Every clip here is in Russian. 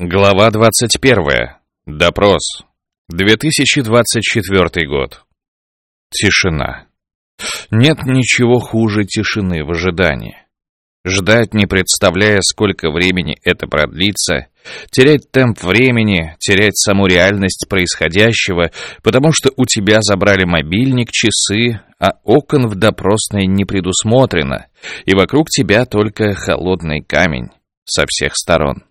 Глава 21. Допрос. 2024 год. Тишина. Нет ничего хуже тишины в ожидании. Ждать, не представляя, сколько времени это продлится, терять темп времени, терять саму реальность происходящего, потому что у тебя забрали мобильник, часы, а окон в допросной не предусмотрено, и вокруг тебя только холодный камень со всех сторон.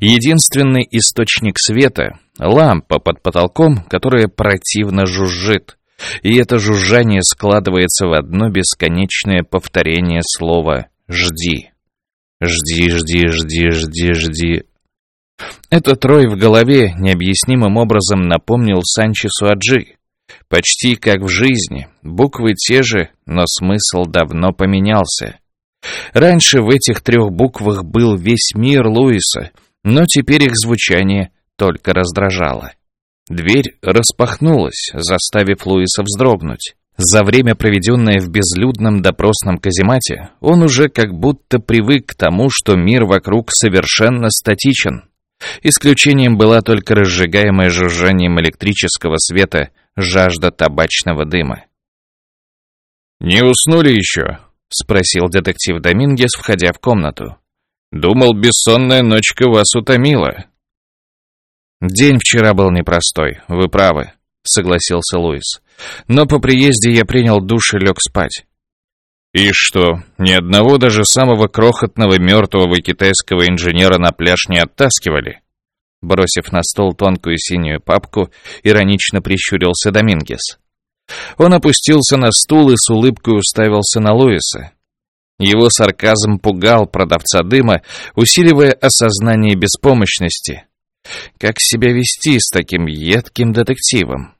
Единственный источник света — лампа под потолком, которая противно жужжит. И это жужжание складывается в одно бесконечное повторение слова «жди». «Жди, жди, жди, жди, жди». Этот рой в голове необъяснимым образом напомнил Санчесу Аджи. Почти как в жизни, буквы те же, но смысл давно поменялся. Раньше в этих трех буквах был весь мир Луиса, но теперь их звучание только раздражало. Дверь распахнулась, заставив Луиса вздрогнуть. За время, проведенное в безлюдном допросном каземате, он уже как будто привык к тому, что мир вокруг совершенно статичен. Исключением была только разжигаемая жужжанием электрического света жажда табачного дыма. «Не уснули еще?» — спросил детектив Домингес, входя в комнату. «Думал, бессонная ночка вас утомила». «День вчера был непростой, вы правы», — согласился Луис. «Но по приезде я принял душ и лег спать». «И что, ни одного даже самого крохотного мертвого китайского инженера на пляж не оттаскивали?» Бросив на стол тонкую синюю папку, иронично прищурился Домингес. Он опустился на стул и с улыбкой уставился на Луиса. Его сарказм пугал продавца дыма, усиливая осознание беспомощности. Как себя вести с таким едким детективом?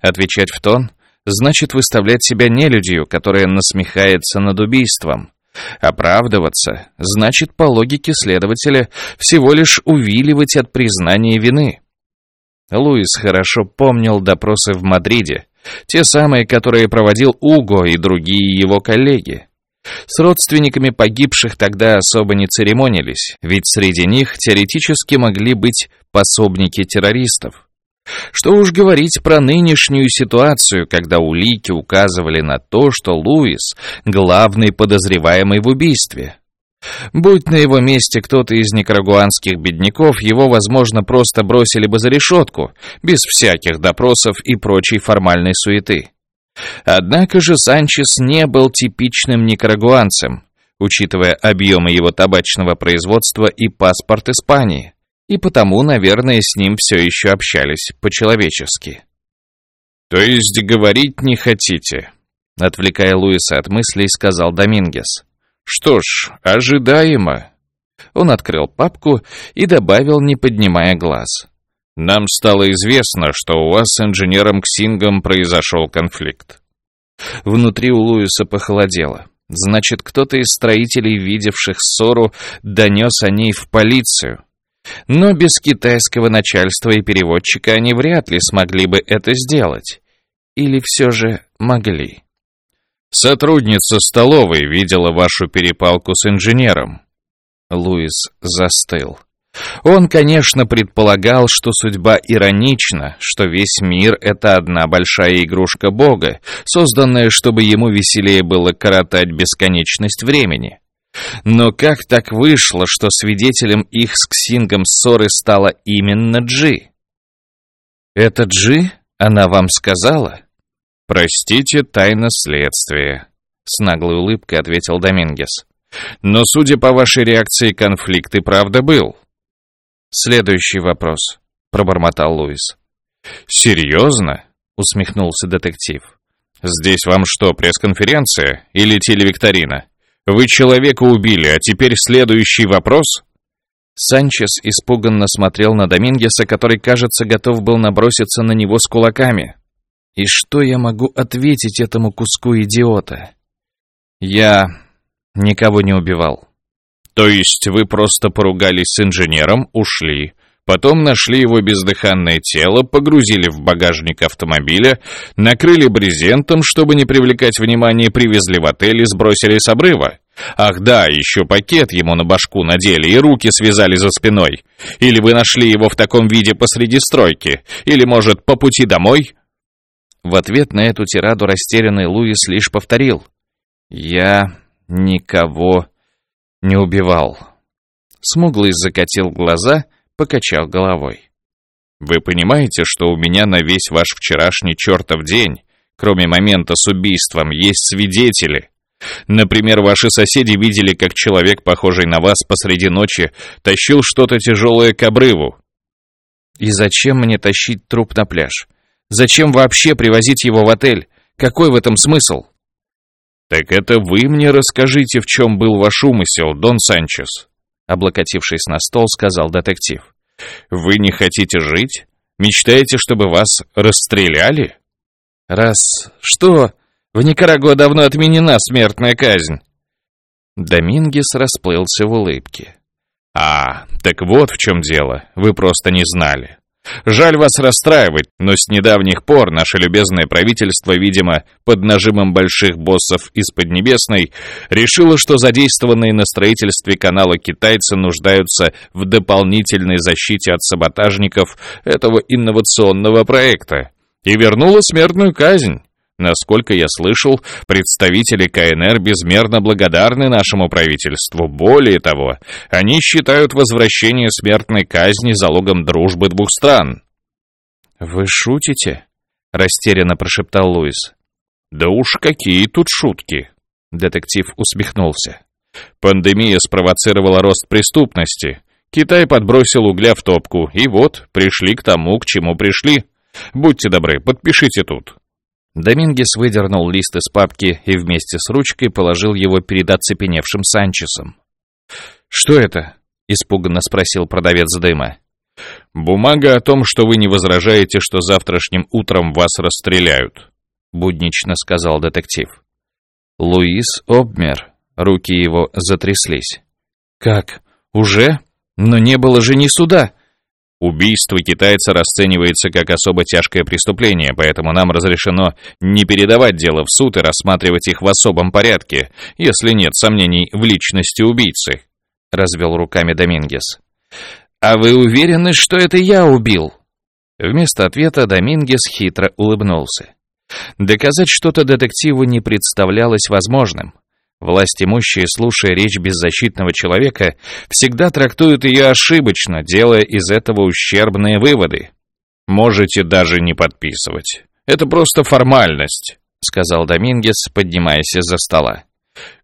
Отвечать в тон значит выставлять себя нелюдью, которая насмехается над убийством. Оправдываться значит, по логике следователя, всего лишь увиливать от признания вины. Луис хорошо помнил допросы в Мадриде, те самые, которые проводил Уго и другие его коллеги. С родственниками погибших тогда особо не церемонились, ведь среди них теоретически могли быть пособники террористов. Что уж говорить про нынешнюю ситуацию, когда улики указывали на то, что Луис — главный подозреваемый в убийстве. Будь на его месте кто-то из никарагуанских бедняков, его, возможно, просто бросили бы за решетку, без всяких допросов и прочей формальной суеты. Однако же Санчес не был типичным никарагуанцем, учитывая объемы его табачного производства и паспорт Испании, и потому, наверное, с ним все еще общались по-человечески. «То есть говорить не хотите?» Отвлекая Луиса от мыслей, сказал Домингес. Что ж, ожидаемо. Он открыл папку и добавил, не поднимая глаз. Нам стало известно, что у вас с инженером Ксингом произошел конфликт. Внутри у Луиса похолодело. Значит, кто-то из строителей, видевших ссору, донес о ней в полицию. Но без китайского начальства и переводчика они вряд ли смогли бы это сделать. Или все же могли. Сотрудница столовой видела вашу перепалку с инженером. Луис застыл. Он, конечно, предполагал, что судьба иронична, что весь мир — это одна большая игрушка Бога, созданная, чтобы ему веселее было коротать бесконечность времени. Но как так вышло, что свидетелем их с Ксингом ссоры стала именно Джи? «Это Джи? Она вам сказала?» «Простите, тайна следствия», — с наглой улыбкой ответил Домингес. «Но, судя по вашей реакции, конфликт и правда был». «Следующий вопрос», — пробормотал Луис. «Серьезно?» — усмехнулся детектив. «Здесь вам что, пресс-конференция или телевикторина? Вы человека убили, а теперь следующий вопрос?» Санчес испуганно смотрел на Домингеса, который, кажется, готов был наброситься на него с кулаками. И что я могу ответить этому куску идиота? Я никого не убивал. То есть вы просто поругались с инженером, ушли, потом нашли его бездыханное тело, погрузили в багажник автомобиля, накрыли брезентом, чтобы не привлекать внимания, привезли в отель и сбросили с обрыва, Ах да, еще пакет ему на башку надели и руки связали за спиной. Или вы нашли его в таком виде посреди стройки, или, может, по пути домой?» В ответ на эту тираду растерянный Луис лишь повторил. «Я никого не убивал». Смуглый закатил глаза, покачал головой. «Вы понимаете, что у меня на весь ваш вчерашний чертов день, кроме момента с убийством, есть свидетели?» Например, ваши соседи видели, как человек, похожий на вас, посреди ночи тащил что-то тяжелое к обрыву. И зачем мне тащить труп на пляж? Зачем вообще привозить его в отель? Какой в этом смысл? Так это вы мне расскажите, в чем был ваш умысел, Дон Санчес. Облокотившись на стол, сказал детектив. Вы не хотите жить? Мечтаете, чтобы вас расстреляли? Раз... Что? В Никарагуа давно отменена смертная казнь. Домингес расплылся в улыбке. «А, так вот в чем дело, вы просто не знали. Жаль вас расстраивать, но с недавних пор наше любезное правительство, видимо, под нажимом больших боссов из Поднебесной, решило, что задействованные на строительстве канала китайцы нуждаются в дополнительной защите от саботажников этого инновационного проекта и вернуло смертную казнь. Насколько я слышал, представители КНР безмерно благодарны нашему правительству. Более того, они считают возвращение смертной казни залогом дружбы двух стран. «Вы шутите?» — растерянно прошептал Луис. «Да уж какие тут шутки!» — детектив усмехнулся. «Пандемия спровоцировала рост преступности. Китай подбросил угля в топку, и вот, пришли к тому, к чему пришли. Будьте добры, подпишите тут». Домингес выдернул лист из папки и вместе с ручкой положил его перед оцепеневшим Санчесом. «Что это?» — испуганно спросил продавец дыма. «Бумага о том, что вы не возражаете, что завтрашним утром вас расстреляют», — буднично сказал детектив. Луис обмер, руки его затряслись. «Как? Уже? Но не было же ни суда!» Убийство китайца расценивается как особо тяжкое преступление, поэтому нам разрешено не передавать дело в суд и рассматривать их в особом порядке, если нет сомнений в личности убийцы», — развел руками Домингес. «А вы уверены, что это я убил?» Вместо ответа Домингес хитро улыбнулся. Доказать что-то детективу не представлялось возможным. Власть имущие, слушая речь беззащитного человека, всегда трактуют ее ошибочно, делая из этого ущербные выводы. «Можете даже не подписывать. Это просто формальность», — сказал Домингес, поднимаясь из-за стола.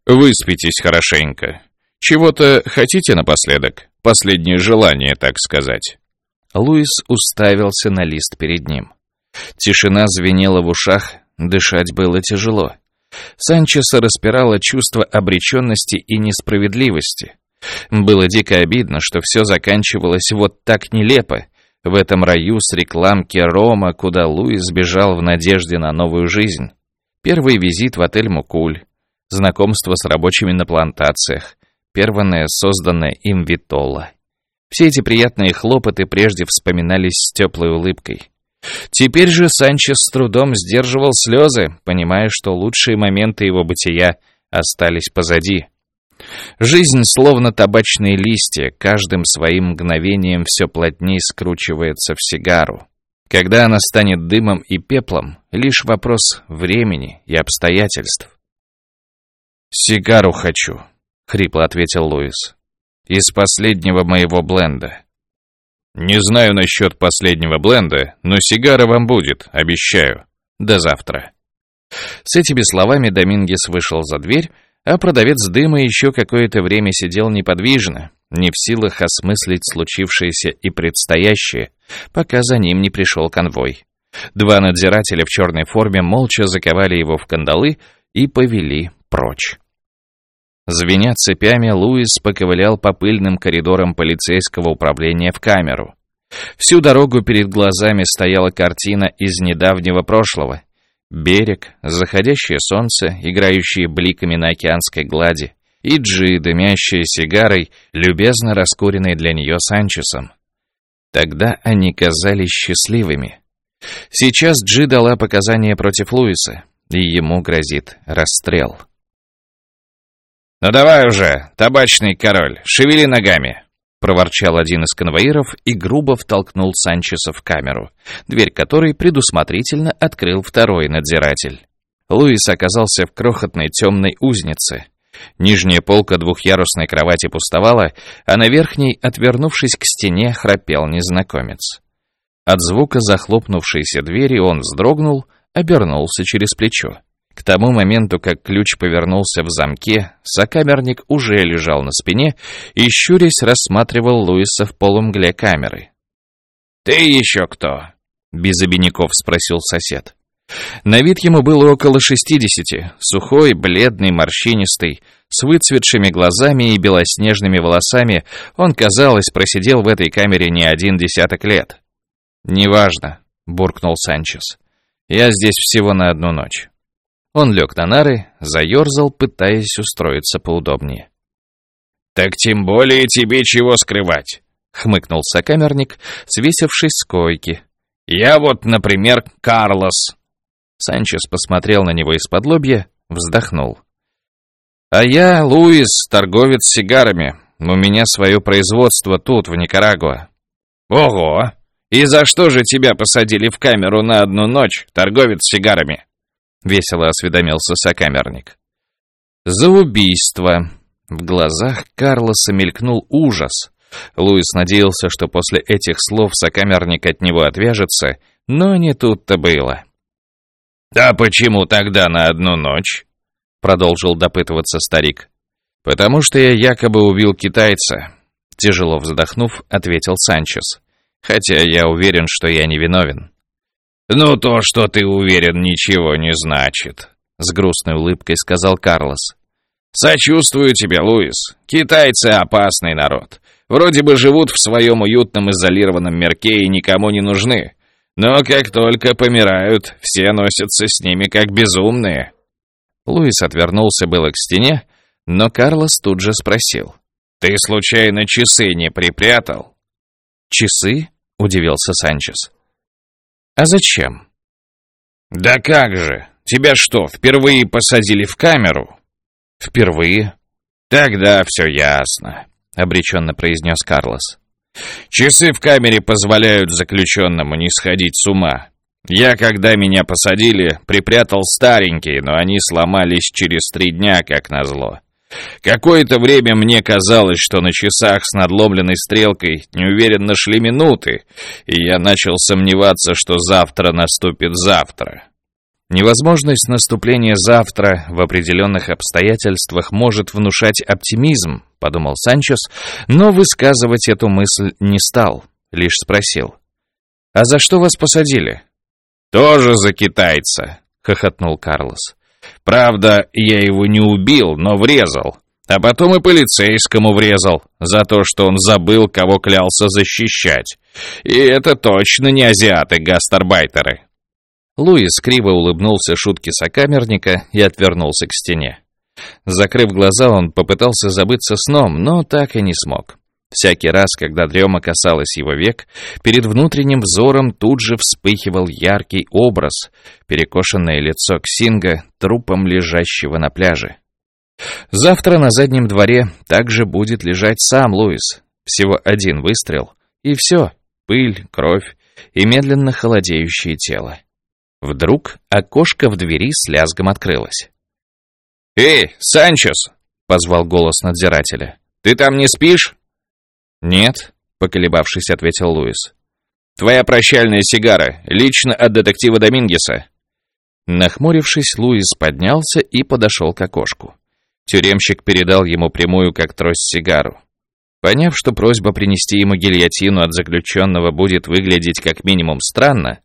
«Выспитесь хорошенько. Чего-то хотите напоследок? Последнее желание, так сказать». Луис уставился на лист перед ним. Тишина звенела в ушах, дышать было тяжело. Санчеса распирало чувство обреченности и несправедливости. Было дико обидно, что все заканчивалось вот так нелепо, в этом раю с рекламки Рома, куда Луис бежал в надежде на новую жизнь. Первый визит в отель «Мукуль», знакомство с рабочими на плантациях, первое созданное им Витола. Все эти приятные хлопоты прежде вспоминались с теплой улыбкой. Теперь же Санчес с трудом сдерживал слезы, понимая, что лучшие моменты его бытия остались позади. Жизнь, словно табачные листья, каждым своим мгновением все плотнее скручивается в сигару. Когда она станет дымом и пеплом, лишь вопрос времени и обстоятельств. «Сигару хочу», — хрипло ответил Луис. «Из последнего моего бленда. «Не знаю насчет последнего бленда, но сигара вам будет, обещаю. До завтра». С этими словами Домингес вышел за дверь, а продавец дыма еще какое-то время сидел неподвижно, не в силах осмыслить случившееся и предстоящее, пока за ним не пришел конвой. Два надзирателя в черной форме молча заковали его в кандалы и повели прочь. Звеня цепями, Луис поковылял по пыльным коридорам полицейского управления в камеру. Всю дорогу перед глазами стояла картина из недавнего прошлого. Берег, заходящее солнце, играющие бликами на океанской глади, и Джи, дымящая сигарой, любезно раскуренной для нее Санчесом. Тогда они казались счастливыми. Сейчас Джи дала показания против Луиса, и ему грозит расстрел. «Ну давай уже, табачный король, шевели ногами!» проворчал один из конвоиров и грубо втолкнул Санчеса в камеру, дверь которой предусмотрительно открыл второй надзиратель. Луис оказался в крохотной темной узнице. Нижняя полка двухъярусной кровати пустовала, а на верхней, отвернувшись к стене, храпел незнакомец. От звука захлопнувшейся двери он вздрогнул, обернулся через плечо. К тому моменту, как ключ повернулся в замке, сокамерник уже лежал на спине и, щурясь, рассматривал Луиса в полумгле камеры. «Ты еще кто?» — без обиняков спросил сосед. На вид ему было около шестидесяти, сухой, бледный, морщинистый, с выцветшими глазами и белоснежными волосами, он, казалось, просидел в этой камере не один десяток лет. «Неважно», — буркнул Санчес. «Я здесь всего на одну ночь». Он лег на нары, заерзал, пытаясь устроиться поудобнее. «Так тем более тебе чего скрывать», — хмыкнул сокамерник, свесившись с койки. «Я вот, например, Карлос». Санчес посмотрел на него из-под лобья, вздохнул. «А я Луис, торговец сигарами. У меня свое производство тут, в Никарагуа». «Ого! И за что же тебя посадили в камеру на одну ночь, торговец сигарами?» — весело осведомился сокамерник. «За убийство!» В глазах Карлоса мелькнул ужас. Луис надеялся, что после этих слов сокамерник от него отвяжется, но не тут-то было. «А почему тогда на одну ночь?» — продолжил допытываться старик. «Потому что я якобы убил китайца», — тяжело вздохнув, ответил Санчес. «Хотя я уверен, что я не виновен». «Ну, то, что ты уверен, ничего не значит», — с грустной улыбкой сказал Карлос. «Сочувствую тебе, Луис. Китайцы — опасный народ. Вроде бы живут в своем уютном изолированном мирке и никому не нужны. Но как только помирают, все носятся с ними как безумные». Луис отвернулся было к стене, но Карлос тут же спросил. «Ты случайно часы не припрятал?» «Часы?» — удивился Санчес. «А зачем?» «Да как же! Тебя что, впервые посадили в камеру?» «Впервые?» «Тогда все ясно», — обреченно произнес Карлос. «Часы в камере позволяют заключенному не сходить с ума. Я, когда меня посадили, припрятал старенькие, но они сломались через три дня, как назло. Какое-то время мне казалось, что на часах с надломленной стрелкой неуверенно шли минуты, и я начал сомневаться, что завтра наступит завтра. Невозможность наступления завтра в определенных обстоятельствах может внушать оптимизм, подумал Санчес, но высказывать эту мысль не стал, лишь спросил. «А за что вас посадили?» «Тоже за китайца», — хохотнул Карлос. Правда, я его не убил, но врезал. А потом и полицейскому врезал за то, что он забыл, кого клялся защищать. И это точно не азиаты-гастарбайтеры. Луис криво улыбнулся шутке сокамерника и отвернулся к стене. Закрыв глаза, он попытался забыться сном, но так и не смог. Всякий раз, когда дрема касалась его век, перед внутренним взором тут же вспыхивал яркий образ, перекошенное лицо Ксинга, трупом лежащего на пляже. Завтра на заднем дворе также будет лежать сам Луис. Всего один выстрел, и все, пыль, кровь и медленно холодеющее тело. Вдруг окошко в двери с лязгом открылось. «Эй, Санчес!» — позвал голос надзирателя. «Ты там не спишь?» «Нет», — поколебавшись, ответил Луис. «Твоя прощальная сигара, лично от детектива Домингеса». Нахмурившись, Луис поднялся и подошел к окошку. Тюремщик передал ему прямую, как трость, сигару. Поняв, что просьба принести ему гильотину от заключенного будет выглядеть как минимум странно,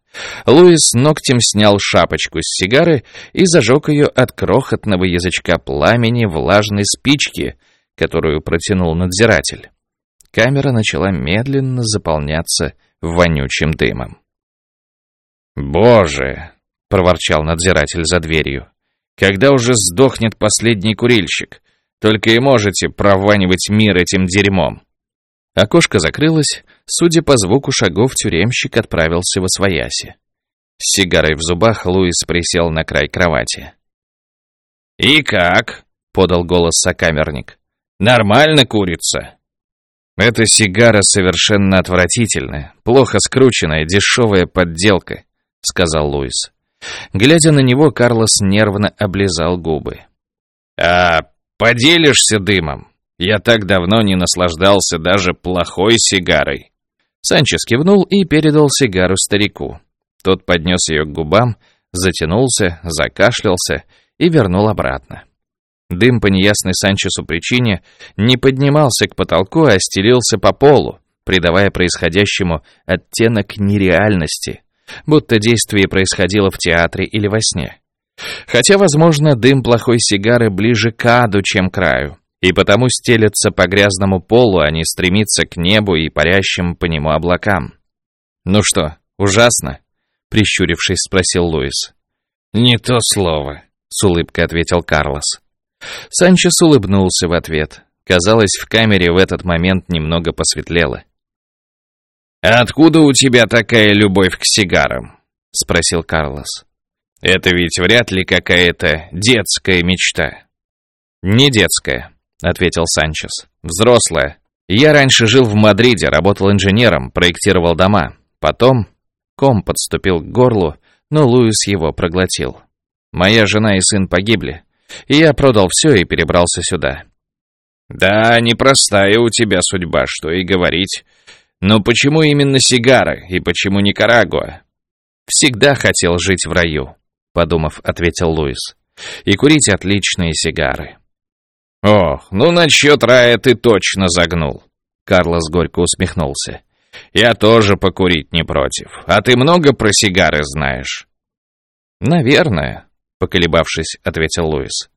Луис ногтем снял шапочку с сигары и зажег ее от крохотного язычка пламени влажной спички, которую протянул надзиратель камера начала медленно заполняться вонючим дымом. «Боже!» — проворчал надзиратель за дверью. «Когда уже сдохнет последний курильщик? Только и можете прованивать мир этим дерьмом!» Окошко закрылось, судя по звуку шагов, тюремщик отправился во свояси. С сигарой в зубах Луис присел на край кровати. «И как?» — подал голос сокамерник. «Нормально курица». «Эта сигара совершенно отвратительная, плохо скрученная, дешевая подделка», — сказал Луис. Глядя на него, Карлос нервно облизал губы. «А поделишься дымом? Я так давно не наслаждался даже плохой сигарой». Санчес кивнул и передал сигару старику. Тот поднес ее к губам, затянулся, закашлялся и вернул обратно. Дым по неясной Санчесу причине не поднимался к потолку, а стелился по полу, придавая происходящему оттенок нереальности, будто действие происходило в театре или во сне. Хотя, возможно, дым плохой сигары ближе к аду, чем к краю, и потому стелется по грязному полу, а не стремится к небу и парящим по нему облакам. «Ну что, ужасно?» — прищурившись, спросил Луис. «Не то слово», — с улыбкой ответил Карлос. Санчес улыбнулся в ответ. Казалось, в камере в этот момент немного посветлело. «А откуда у тебя такая любовь к сигарам?» — спросил Карлос. «Это ведь вряд ли какая-то детская мечта». «Не детская», — ответил Санчес. «Взрослая. Я раньше жил в Мадриде, работал инженером, проектировал дома. Потом ком подступил к горлу, но Луис его проглотил. Моя жена и сын погибли, и я продал все и перебрался сюда». «Да, непростая у тебя судьба, что и говорить. Но почему именно сигары и почему Никарагуа?» «Всегда хотел жить в раю», — подумав, ответил Луис. «И курить отличные сигары». «Ох, ну насчет рая ты точно загнул!» Карлос горько усмехнулся. «Я тоже покурить не против. А ты много про сигары знаешь?» «Наверное», — поколебавшись, ответил Луис.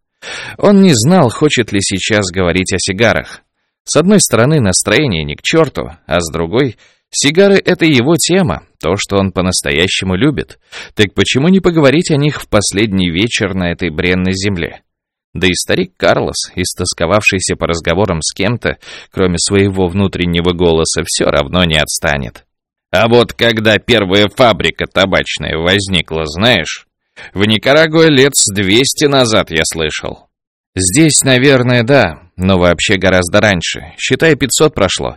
Он не знал, хочет ли сейчас говорить о сигарах. С одной стороны, настроение не к черту, а с другой, сигары — это его тема, то, что он по-настоящему любит. Так почему не поговорить о них в последний вечер на этой бренной земле? Да и старик Карлос, истосковавшийся по разговорам с кем-то, кроме своего внутреннего голоса, все равно не отстанет. А вот когда первая фабрика табачная возникла, знаешь, в Никарагуа лет с 200 назад я слышал. Здесь, наверное, да, но вообще гораздо раньше. Считай, 500 прошло.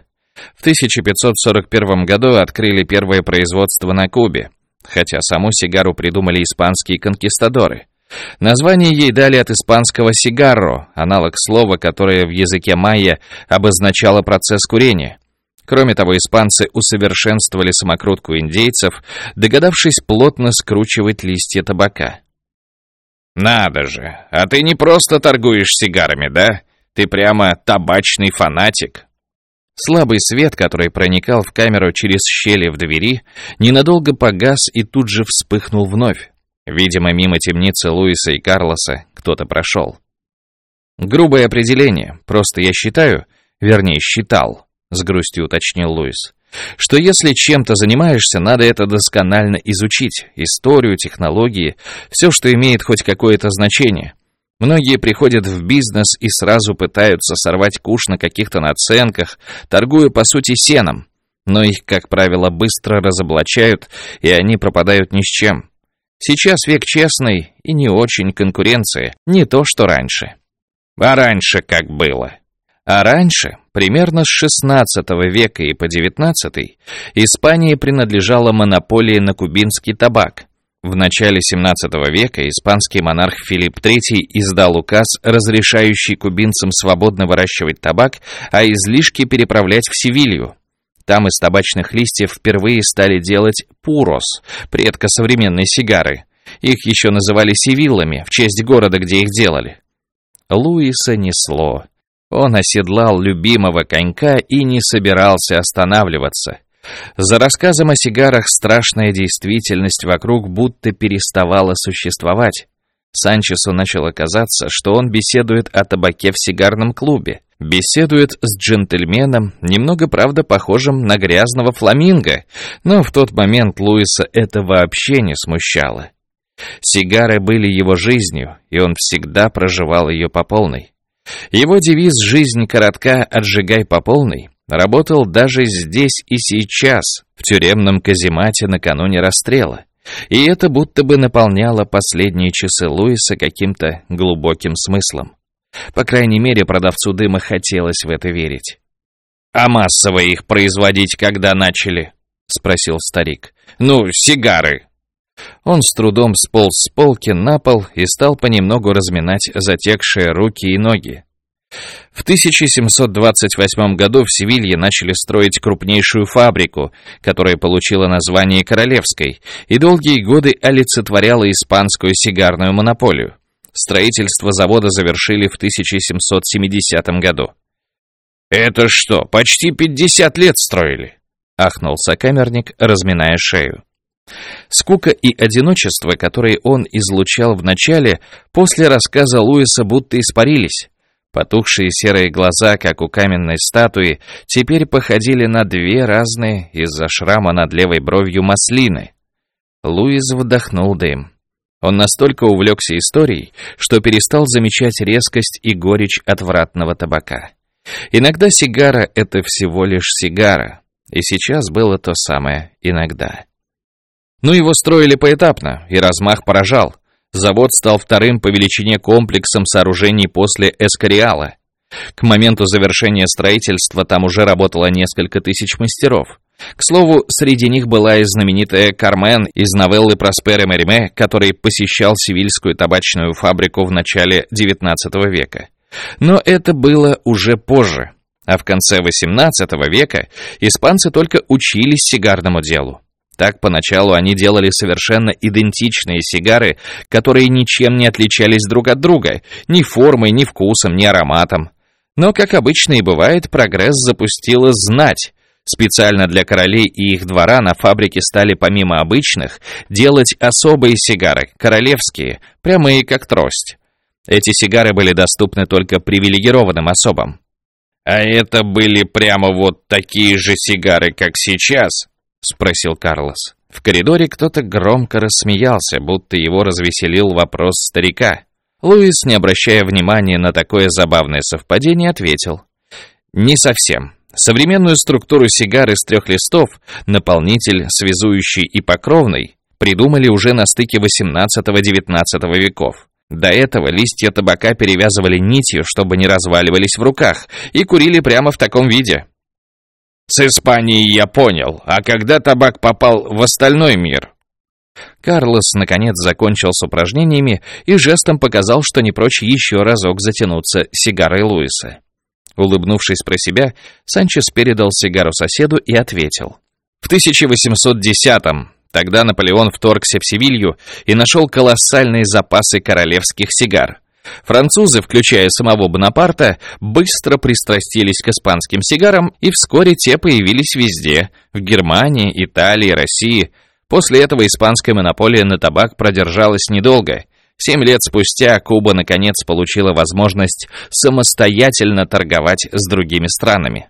В 1541 году открыли первое производство на Кубе, хотя саму сигару придумали испанские конкистадоры. Название ей дали от испанского «сигарро», аналог слова, которое в языке майя обозначало процесс курения. Кроме того, испанцы усовершенствовали самокрутку индейцев, догадавшись плотно скручивать листья табака. «Надо же, а ты не просто торгуешь сигарами, да? Ты прямо табачный фанатик». Слабый свет, который проникал в камеру через щели в двери, ненадолго погас и тут же вспыхнул вновь. Видимо, мимо темницы Луиса и Карлоса кто-то прошел. Грубое определение, просто я считаю, вернее считал, с грустью уточнил Луис, что если чем-то занимаешься, надо это досконально изучить, историю, технологии, все, что имеет хоть какое-то значение. Многие приходят в бизнес и сразу пытаются сорвать куш на каких-то наценках, торгуя по сути сеном, но их, как правило, быстро разоблачают, и они пропадают ни с чем. Сейчас век честный и не очень конкуренции, не то что раньше. А раньше как было? А раньше, примерно с XVI века и по XIX, Испании принадлежала монополия на кубинский табак. В начале XVII века испанский монарх Филипп III издал указ, разрешающий кубинцам свободно выращивать табак, а излишки переправлять в Севилью. Там из табачных листьев впервые стали делать пурос, предка современной сигары. Их еще называли севиллами, в честь города, где их делали. Луиса несло. Он оседлал любимого конька и не собирался останавливаться. За рассказом о сигарах страшная действительность вокруг будто переставала существовать. Санчесу начало казаться, что он беседует о табаке в сигарном клубе. Беседует с джентльменом, немного, правда, похожим на грязного фламинго, но в тот момент Луиса это вообще не смущало. Сигары были его жизнью, и он всегда проживал ее по полной. Его девиз «Жизнь коротка, отжигай по полной» работал даже здесь и сейчас, в тюремном каземате накануне расстрела. И это будто бы наполняло последние часы Луиса каким-то глубоким смыслом. По крайней мере, продавцу дыма хотелось в это верить. «А массово их производить когда начали?» — спросил старик. «Ну, сигары». Он с трудом сполз с полки на пол и стал понемногу разминать затекшие руки и ноги. В 1728 году в Севилье начали строить крупнейшую фабрику, которая получила название Королевской, и долгие годы олицетворяла испанскую сигарную монополию. Строительство завода завершили в 1770 году. «Это что, почти 50 лет строили?» — ахнул сокамерник, разминая шею. Скука и одиночество, которые он излучал в начале, после рассказа Луиса будто испарились. Потухшие серые глаза, как у каменной статуи, теперь походили на две разные из-за шрама над левой бровью маслины. Луис вдохнул дым. Он настолько увлекся историей, что перестал замечать резкость и горечь отвратного табака. Иногда сигара — это всего лишь сигара, и сейчас было то самое «иногда». Но его строили поэтапно, и размах поражал. Завод стал вторым по величине комплексом сооружений после Эскориала. К моменту завершения строительства там уже работало несколько тысяч мастеров. К слову, среди них была и знаменитая Кармен из новеллы Проспера Мериме, который посещал Севильскую табачную фабрику в начале XIX века. Но это было уже позже, а в конце XVIII века испанцы только учились сигарному делу. Так поначалу они делали совершенно идентичные сигары, которые ничем не отличались друг от друга, ни формой, ни вкусом, ни ароматом. Но, как обычно и бывает, прогресс запустила знать. Специально для королей и их двора на фабрике стали помимо обычных делать особые сигары, королевские, прямые как трость. Эти сигары были доступны только привилегированным особам. А это были прямо вот такие же сигары, как сейчас, — спросил Карлос. В коридоре кто-то громко рассмеялся, будто его развеселил вопрос старика. Луис, не обращая внимания на такое забавное совпадение, ответил. «Не совсем. Современную структуру сигар из трех листов, наполнитель, связующий и покровный, придумали уже на стыке 18-19 веков. До этого листья табака перевязывали нитью, чтобы не разваливались в руках, и курили прямо в таком виде. С Испанией я понял, а когда табак попал в остальной мир? Карлос, наконец, закончил с упражнениями и жестом показал, что не прочь еще разок затянуться сигарой Луиса. Улыбнувшись про себя, Санчес передал сигару соседу и ответил. В 1810-м, тогда Наполеон вторгся в Севилью и нашел колоссальные запасы королевских сигар. Французы, включая самого Бонапарта, быстро пристрастились к испанским сигарам, и вскоре те появились везде – в Германии, Италии, России. После этого испанская монополия на табак продержалась недолго. Семь лет спустя Куба наконец получила возможность самостоятельно торговать с другими странами.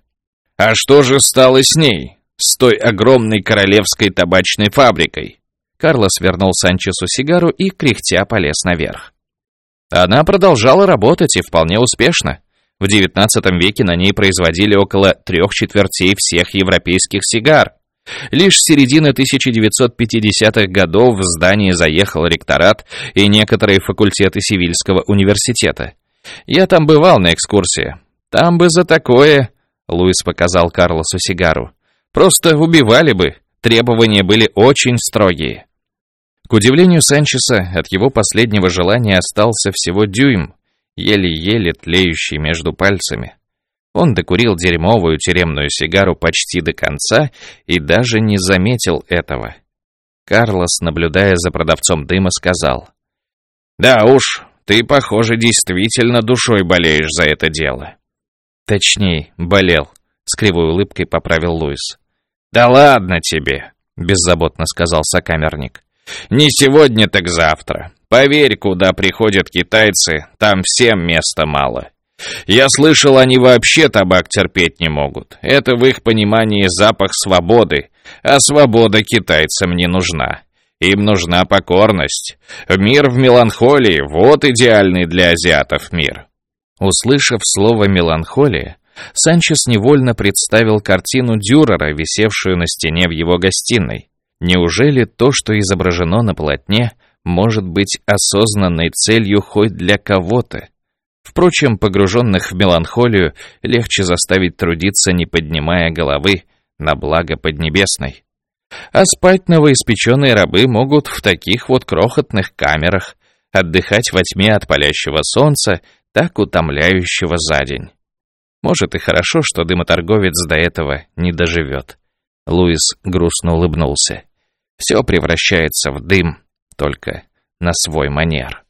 А что же стало с ней? С той огромной королевской табачной фабрикой? Карлос вернул Санчесу сигару и, кряхтя, полез наверх. Она продолжала работать и вполне успешно. В XIX веке на ней производили около трех четвертей всех европейских сигар. Лишь с середины 1950-х годов в здание заехал ректорат и некоторые факультеты Сивильского университета. Я там бывал на экскурсии. Там бы за такое... Луис показал Карлосу сигару. Просто убивали бы. Требования были очень строгие. К удивлению Санчеса, от его последнего желания остался всего дюйм, еле-еле тлеющий между пальцами. Он докурил дерьмовую тюремную сигару почти до конца и даже не заметил этого. Карлос, наблюдая за продавцом дыма, сказал. «Да уж, ты, похоже, действительно душой болеешь за это дело». «Точней, болел», — с кривой улыбкой поправил Луис. «Да ладно тебе», — беззаботно сказал сокамерник. Не сегодня, так завтра. Поверь, куда приходят китайцы, там всем места мало. Я слышал, они вообще табак терпеть не могут. Это в их понимании запах свободы, а свобода китайцам не нужна. Им нужна покорность. Мир в меланхолии — вот идеальный для азиатов мир. Услышав слово «меланхолия», Санчес невольно представил картину Дюрера, висевшую на стене в его гостиной. Неужели то, что изображено на полотне, может быть осознанной целью хоть для кого-то? Впрочем, погруженных в меланхолию легче заставить трудиться, не поднимая головы, на благо Поднебесной. А спать новоиспеченные рабы могут в таких вот крохотных камерах, отдыхать во тьме от палящего солнца, так утомляющего за день. Может и хорошо, что дымоторговец до этого не доживет. Луис грустно улыбнулся. Все превращается в дым, только на свой манер.